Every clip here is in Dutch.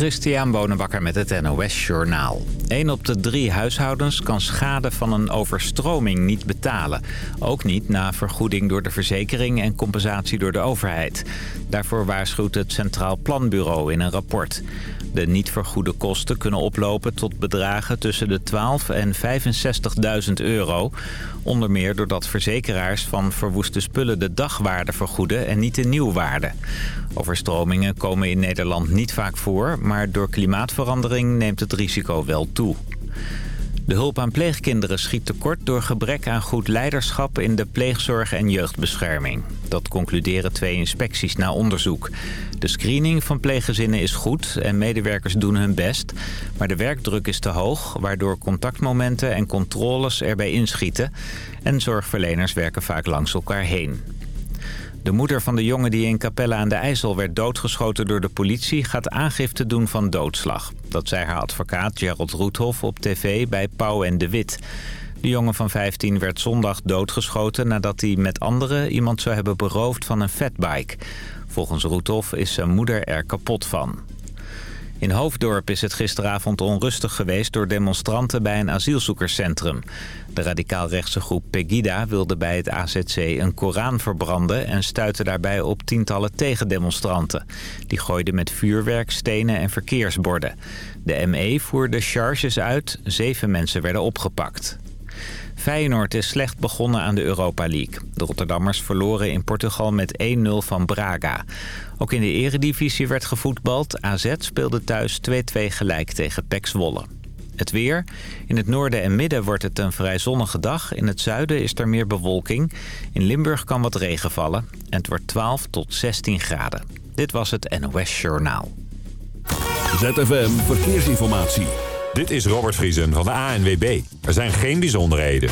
Christian Bonenbakker met het NOS Journaal. Een op de drie huishoudens kan schade van een overstroming niet betalen. Ook niet na vergoeding door de verzekering en compensatie door de overheid. Daarvoor waarschuwt het Centraal Planbureau in een rapport. De niet vergoede kosten kunnen oplopen tot bedragen tussen de 12 en 65.000 euro. Onder meer doordat verzekeraars van verwoeste spullen de dagwaarde vergoeden en niet de nieuwwaarde. Overstromingen komen in Nederland niet vaak voor, maar door klimaatverandering neemt het risico wel toe. De hulp aan pleegkinderen schiet tekort door gebrek aan goed leiderschap in de pleegzorg en jeugdbescherming. Dat concluderen twee inspecties na onderzoek. De screening van pleeggezinnen is goed en medewerkers doen hun best. Maar de werkdruk is te hoog, waardoor contactmomenten en controles erbij inschieten. En zorgverleners werken vaak langs elkaar heen. De moeder van de jongen die in Capelle aan de IJssel werd doodgeschoten door de politie... gaat aangifte doen van doodslag. Dat zei haar advocaat Gerald Roethoff op tv bij Pauw en de Wit. De jongen van 15 werd zondag doodgeschoten nadat hij met anderen iemand zou hebben beroofd van een fatbike. Volgens Roethoff is zijn moeder er kapot van. In Hoofddorp is het gisteravond onrustig geweest door demonstranten bij een asielzoekerscentrum. De radicaal-rechtse groep Pegida wilde bij het AZC een Koran verbranden... en stuitte daarbij op tientallen tegendemonstranten. Die gooiden met vuurwerk, stenen en verkeersborden. De ME voerde charges uit, zeven mensen werden opgepakt. Feyenoord is slecht begonnen aan de Europa League. De Rotterdammers verloren in Portugal met 1-0 van Braga. Ook in de eredivisie werd gevoetbald. AZ speelde thuis 2-2 gelijk tegen PEC Zwolle. Het weer. In het noorden en midden wordt het een vrij zonnige dag. In het zuiden is er meer bewolking. In Limburg kan wat regen vallen. En het wordt 12 tot 16 graden. Dit was het NOS Journaal. ZFM Verkeersinformatie. Dit is Robert Vriesen van de ANWB. Er zijn geen bijzonderheden.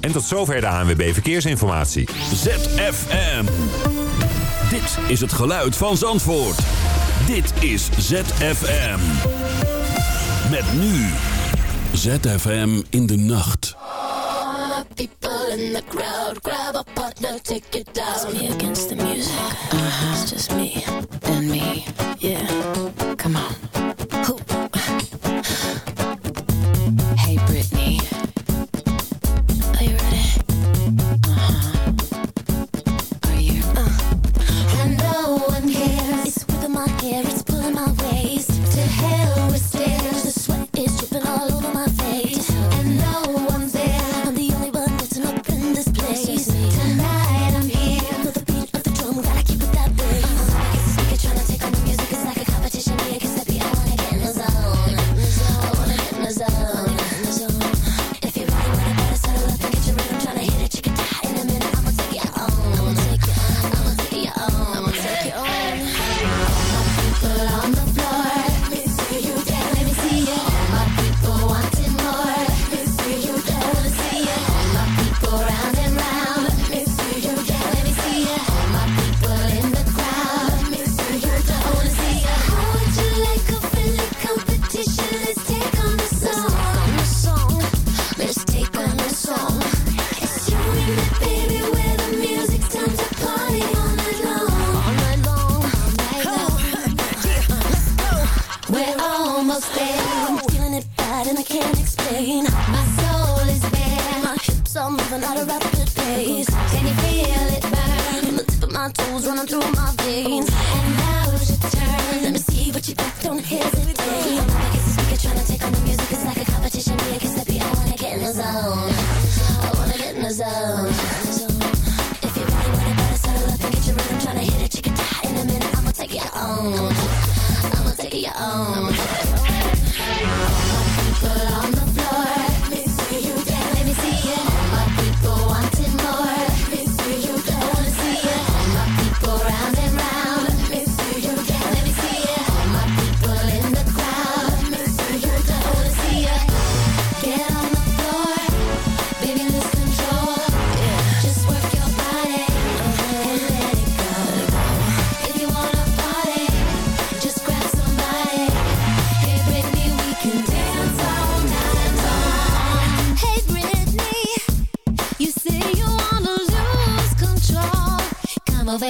En tot zover de ANWB Verkeersinformatie. ZFM. Dit is het geluid van Zandvoort. Dit is ZFM. Met nu. ZFM in de nacht. People in the crowd, grab a partner, take it down. It's me against the music. Uh-huh. It's just me and me. Yeah. Come on. Who? Almost there. I'm feeling it bad and I can't explain. My soul is bare. My hips are moving at a rapid pace. Can you feel it burn? From the tip of my toes running through my veins. And now's your turn. Let me see what you got. Don't hesitate. I'm against the speaker trying to take on the music. It's like a competition. Me against the beat. I wanna get in the zone. I wanna get in the zone. If you're ready, wanna better settle up and get your rhythm. Tryna hit it, chicken die in a minute. I'ma take it on. I'ma take it on. People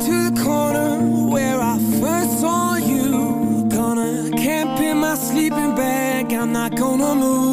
to the corner where I first saw you. Gonna camp in my sleeping bag. I'm not gonna move.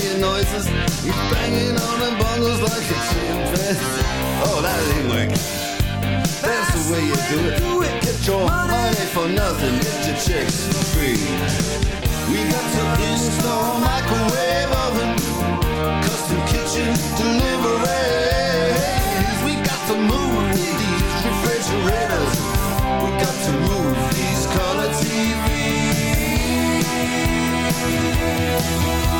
Hawaiian noises. He's banging on the bongos like a chimpanzee. Oh, that ain't working. That's the way you do it. Get your money for nothing, get your chicks free. We got to install microwave oven, custom kitchen deliveries. We got to move these refrigerators. We got to move these color Listen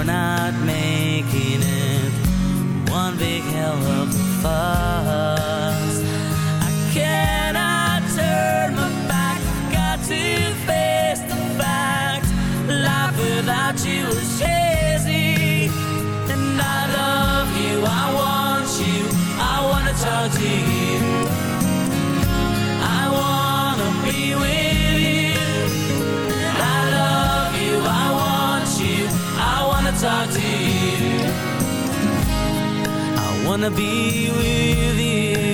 I'm sure not making it one big hell of a fuss. Wanna be with you.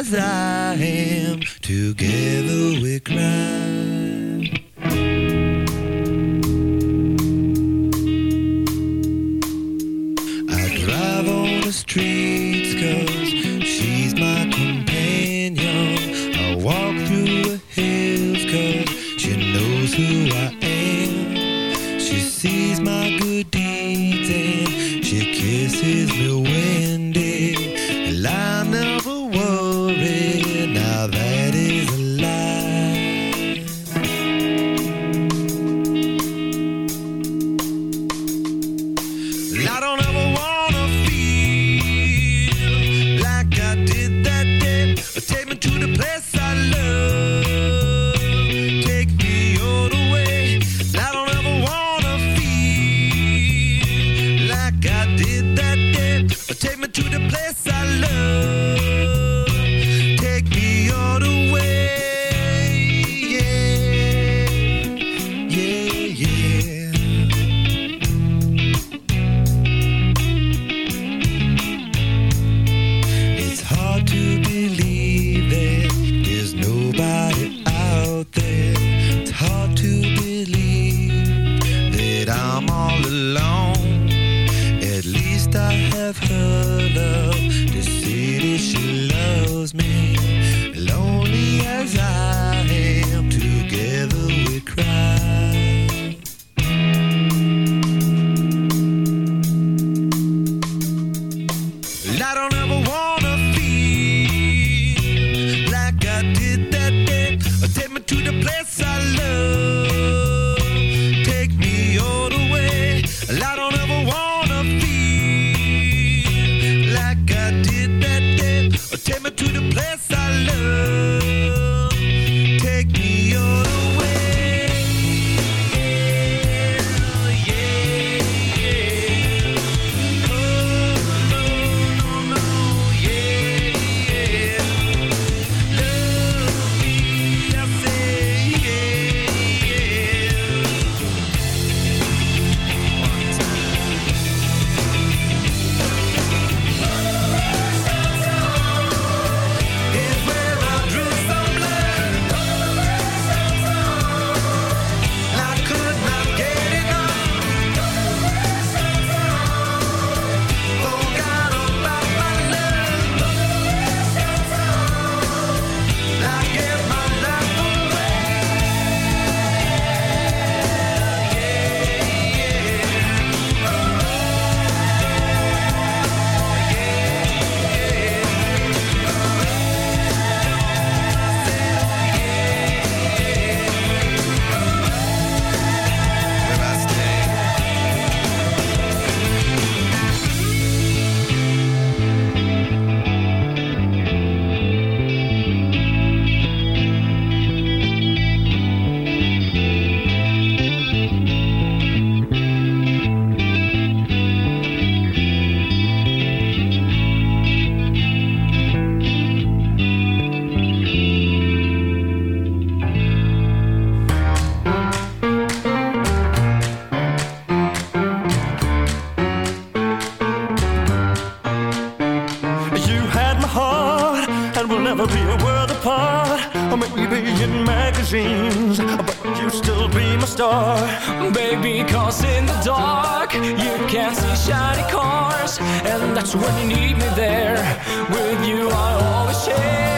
As I am, together we cry. you had my heart, and we'll never be a world apart. Or maybe in magazines, but you'll still be my star. Baby, cause in the dark, you can see shiny cars, and that's when you need me there. With you, I always share.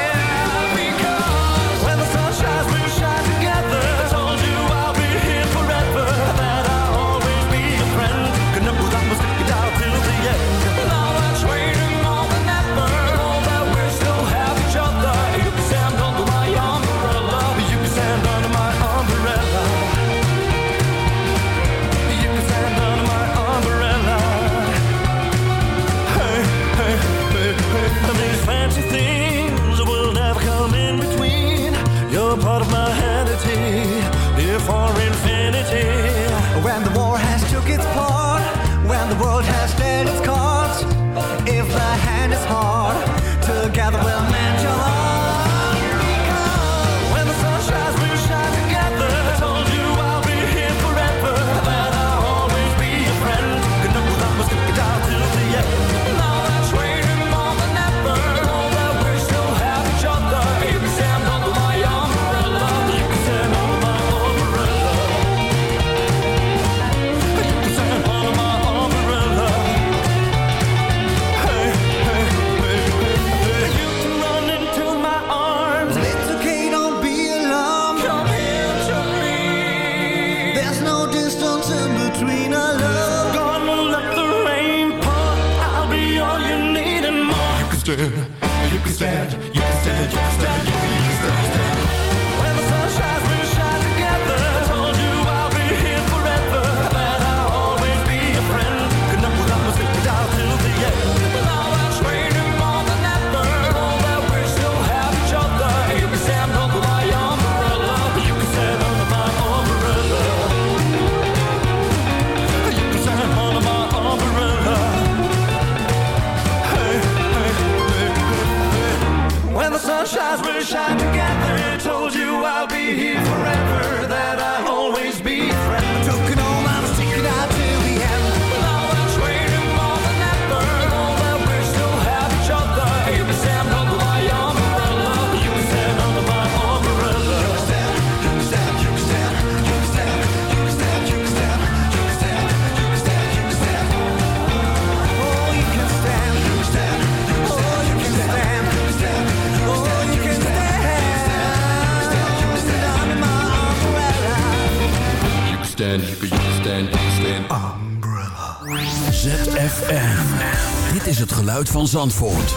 Zandvoort.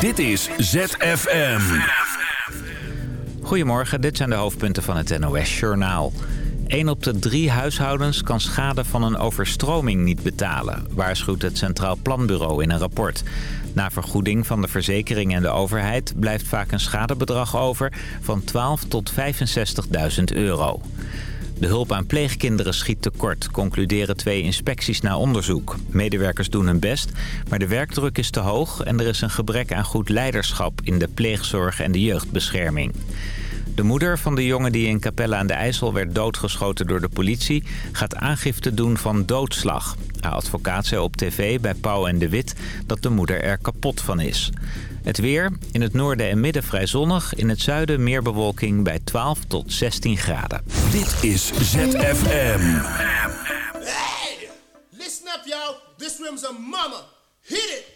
Dit is ZFM. Goedemorgen, dit zijn de hoofdpunten van het NOS-journaal. 1 op de drie huishoudens kan schade van een overstroming niet betalen... waarschuwt het Centraal Planbureau in een rapport. Na vergoeding van de verzekering en de overheid... blijft vaak een schadebedrag over van 12 tot 65.000 euro. De hulp aan pleegkinderen schiet tekort, concluderen twee inspecties na onderzoek. Medewerkers doen hun best, maar de werkdruk is te hoog... en er is een gebrek aan goed leiderschap in de pleegzorg en de jeugdbescherming. De moeder van de jongen die in Capelle aan de IJssel werd doodgeschoten door de politie... gaat aangifte doen van doodslag. Haar advocaat zei op tv bij Pauw en de Wit dat de moeder er kapot van is. Het weer, in het noorden en midden vrij zonnig. In het zuiden meer bewolking bij 12 tot 16 graden. Dit is ZFM. Hey! Listen up, y'all. This room's a mama. Hit it!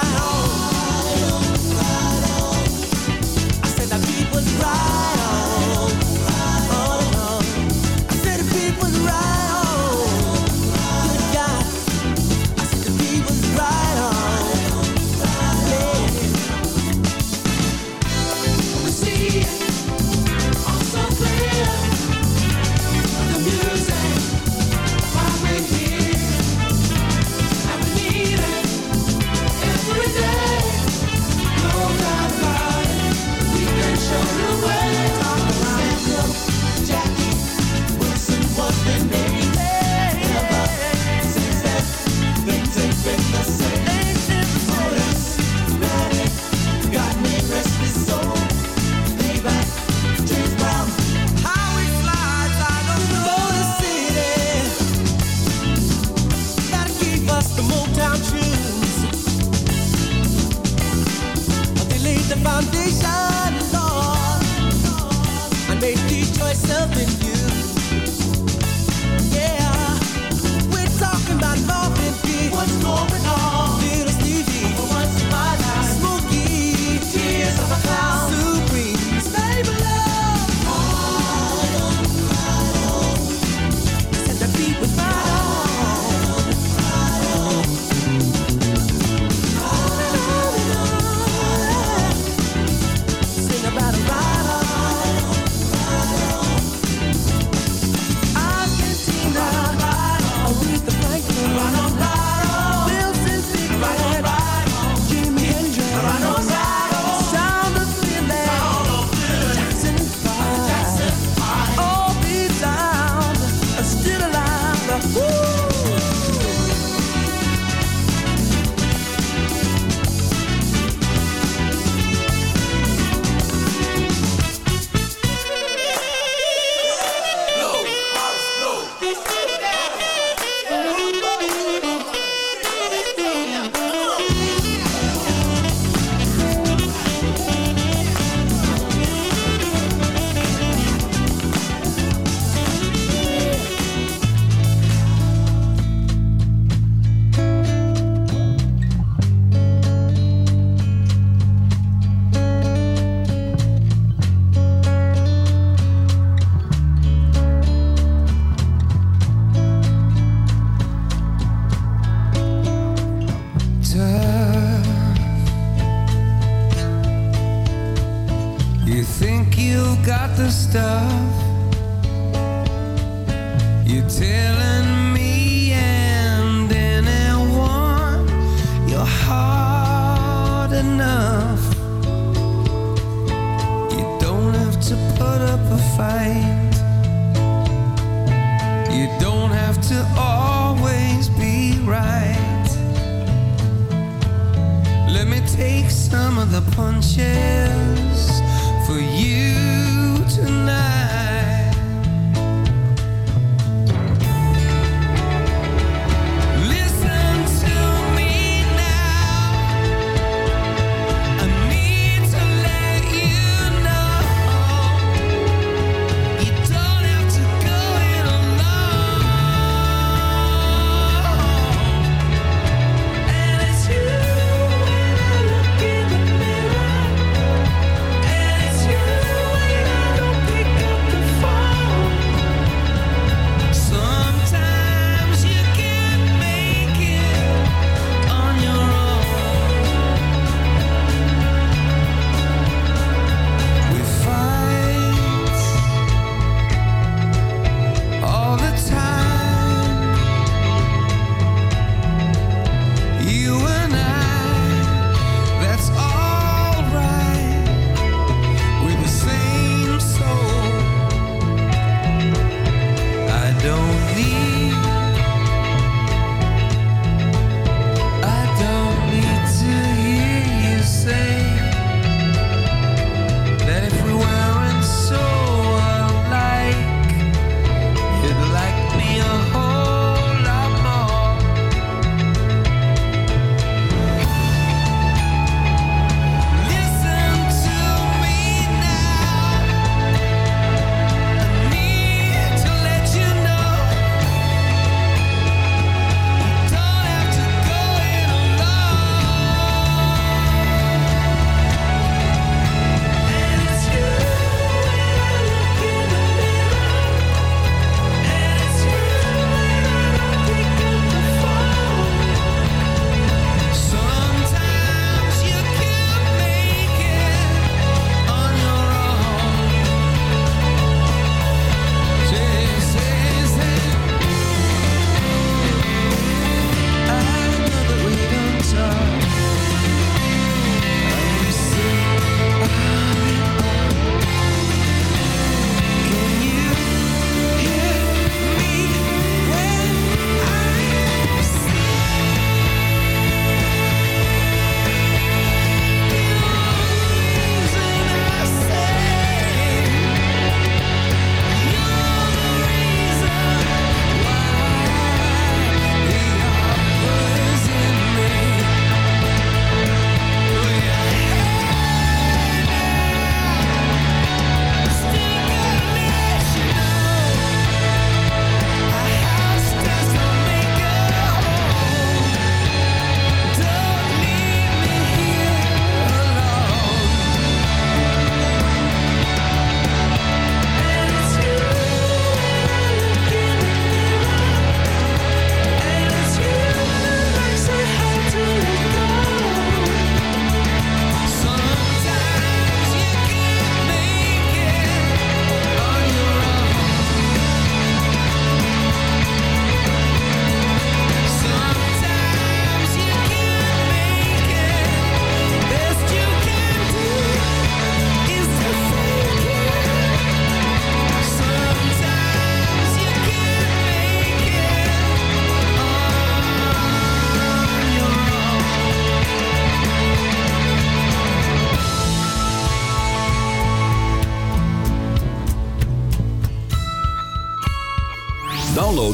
I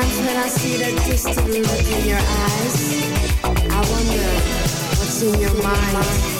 Sometimes when I see that distant look in your eyes, I wonder what's in your mind.